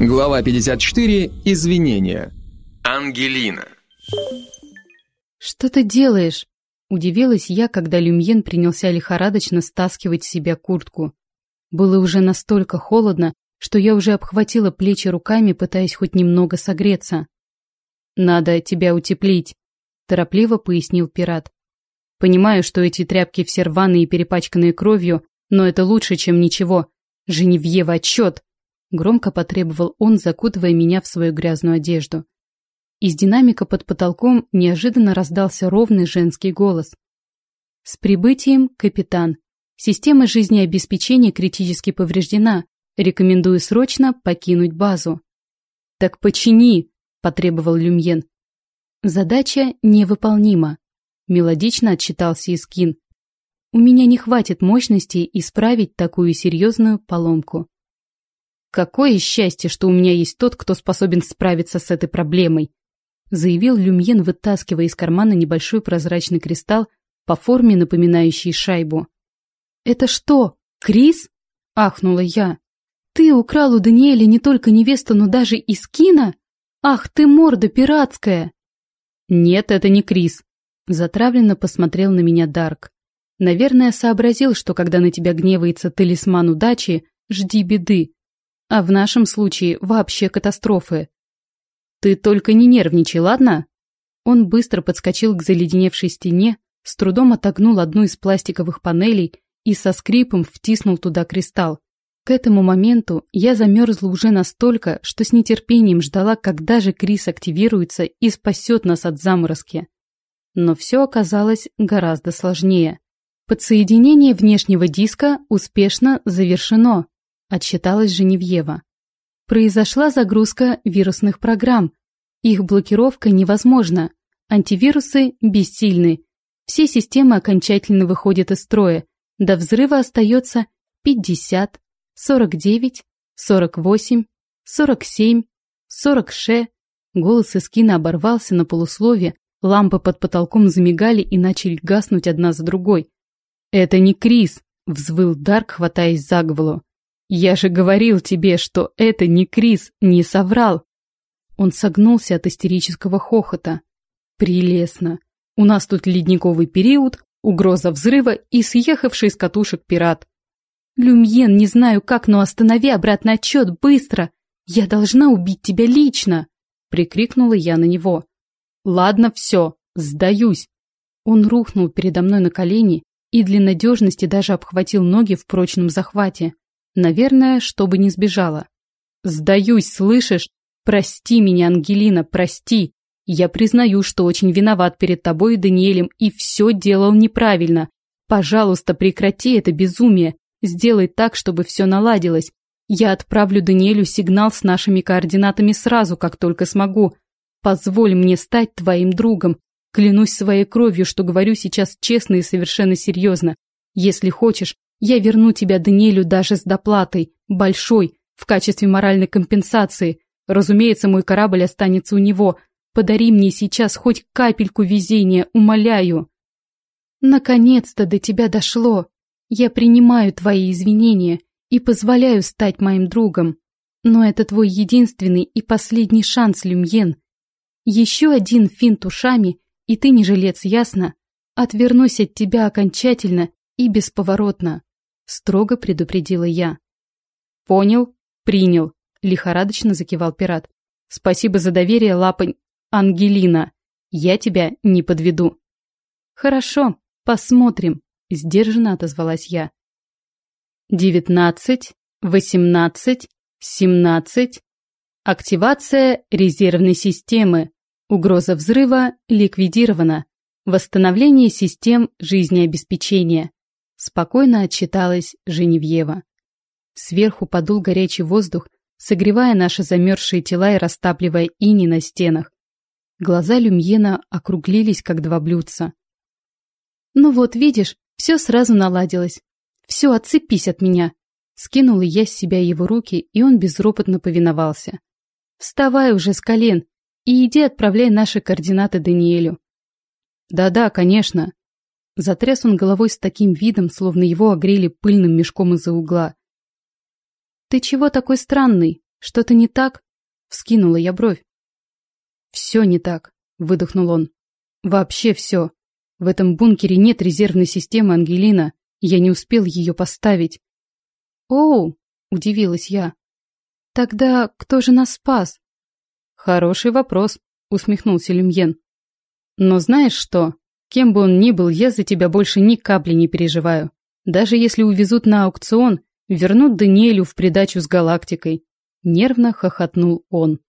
Глава 54. Извинения. Ангелина. «Что ты делаешь?» Удивилась я, когда Люмьен принялся лихорадочно стаскивать с себя куртку. Было уже настолько холодно, что я уже обхватила плечи руками, пытаясь хоть немного согреться. «Надо тебя утеплить», — торопливо пояснил пират. «Понимаю, что эти тряпки все рваные и перепачканные кровью, но это лучше, чем ничего. Женевьева, отчет!» Громко потребовал он, закутывая меня в свою грязную одежду. Из динамика под потолком неожиданно раздался ровный женский голос. «С прибытием, капитан. Система жизнеобеспечения критически повреждена. Рекомендую срочно покинуть базу». «Так почини!» – потребовал Люмьен. «Задача невыполнима», – мелодично отчитался Искин. «У меня не хватит мощности исправить такую серьезную поломку». Какое счастье, что у меня есть тот, кто способен справиться с этой проблемой, заявил Люмьен, вытаскивая из кармана небольшой прозрачный кристалл по форме напоминающий шайбу. Это что, Крис? ахнула я. Ты украл у Даниэля не только невесту, но даже и скина? Ах, ты морда пиратская. Нет, это не Крис, затравленно посмотрел на меня Дарк. Наверное, сообразил, что когда на тебя гневается талисман удачи, жди беды. А в нашем случае вообще катастрофы. Ты только не нервничай, ладно? Он быстро подскочил к заледеневшей стене, с трудом отогнул одну из пластиковых панелей и со скрипом втиснул туда кристалл. К этому моменту я замерзла уже настолько, что с нетерпением ждала, когда же Крис активируется и спасет нас от заморозки. Но все оказалось гораздо сложнее. Подсоединение внешнего диска успешно завершено отчиталась Женевьева. Произошла загрузка вирусных программ. Их блокировка невозможна. Антивирусы бессильны. Все системы окончательно выходят из строя. До взрыва остается 50, 49, 48, 47, 40 ше. Голос Искина оборвался на полуслове, лампы под потолком замигали и начали гаснуть одна за другой. «Это не Крис!» — взвыл Дарк, хватаясь за голову. «Я же говорил тебе, что это не Крис, не соврал!» Он согнулся от истерического хохота. «Прелестно! У нас тут ледниковый период, угроза взрыва и съехавший с катушек пират. Люмьен, не знаю как, но останови обратный отчет, быстро! Я должна убить тебя лично!» Прикрикнула я на него. «Ладно, все, сдаюсь!» Он рухнул передо мной на колени и для надежности даже обхватил ноги в прочном захвате. Наверное, чтобы не сбежала. Сдаюсь, слышишь? Прости меня, Ангелина, прости. Я признаю, что очень виноват перед тобой и Даниэлем и все делал неправильно. Пожалуйста, прекрати это безумие. Сделай так, чтобы все наладилось. Я отправлю Даниэлю сигнал с нашими координатами сразу, как только смогу. Позволь мне стать твоим другом. Клянусь своей кровью, что говорю сейчас честно и совершенно серьезно. Если хочешь, я верну тебя Даниэлю даже с доплатой, большой, в качестве моральной компенсации. Разумеется, мой корабль останется у него. Подари мне сейчас хоть капельку везения, умоляю. Наконец-то до тебя дошло. Я принимаю твои извинения и позволяю стать моим другом. Но это твой единственный и последний шанс, Люмьен. Еще один финт ушами, и ты не жилец, ясно? Отвернусь от тебя окончательно и бесповоротно. Строго предупредила я. Понял, принял, лихорадочно закивал пират. Спасибо за доверие, лапонь Ангелина. Я тебя не подведу. Хорошо, посмотрим, сдержанно отозвалась я. Девятнадцать, восемнадцать, семнадцать. Активация резервной системы. Угроза взрыва ликвидирована. Восстановление систем жизнеобеспечения. Спокойно отчиталась Женевьева. Сверху подул горячий воздух, согревая наши замерзшие тела и растапливая ини на стенах. Глаза Люмьена округлились, как два блюдца. «Ну вот, видишь, все сразу наладилось. Все, отцепись от меня!» Скинула я с себя его руки, и он безропотно повиновался. «Вставай уже с колен и иди отправляй наши координаты Даниэлю». «Да-да, конечно», Затряс он головой с таким видом, словно его огрели пыльным мешком из-за угла. «Ты чего такой странный? Что-то не так? Вскинула я бровь. Все не так, выдохнул он. Вообще все. В этом бункере нет резервной системы Ангелина. Я не успел ее поставить. Оу, удивилась я. Тогда кто же нас спас? Хороший вопрос, усмехнулся Люмьен. Но знаешь что? Кем бы он ни был, я за тебя больше ни капли не переживаю. Даже если увезут на аукцион, вернут Даниэлю в придачу с галактикой. Нервно хохотнул он.